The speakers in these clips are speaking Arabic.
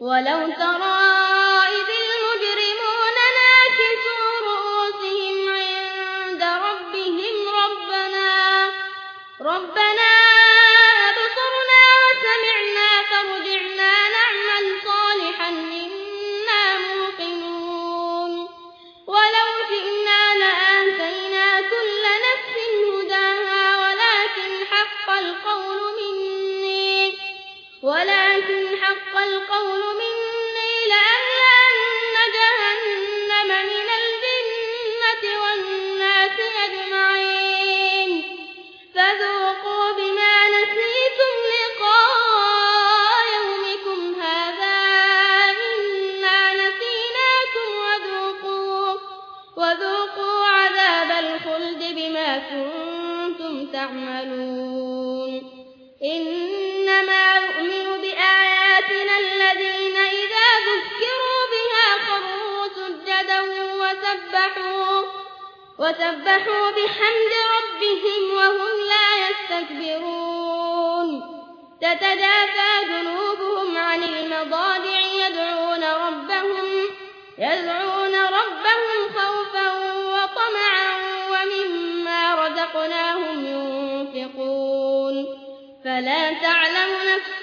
ولو ترى إذ المجرمون ناكسوا رؤوسهم عند ربهم ربنا ربنا ولكن حق القول مني لأملأن جهنم من الجنة والناس أجمعين فذوقوا بما نسيتم لقاء يومكم هذا إنا نسيناكم وذوقوا, وذوقوا عذاب الخلد بما كنتم تعملون إنما وسبحوا, وسبحوا بحمد ربهم وهم لا يستكبرون تتجافى جنوبهم عن المضاجع يدعون ربهم يدعون ربهم خوفا وطمعا ومما رزقناهم ينفقون فلا تعلم نفس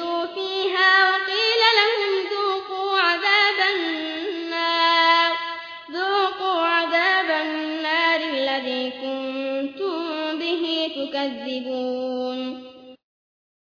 أعيدوا فيها وقيل لهم ذوقوا عذاب النار. ذوقوا عذاب النار الذي كنتم به تكذبون.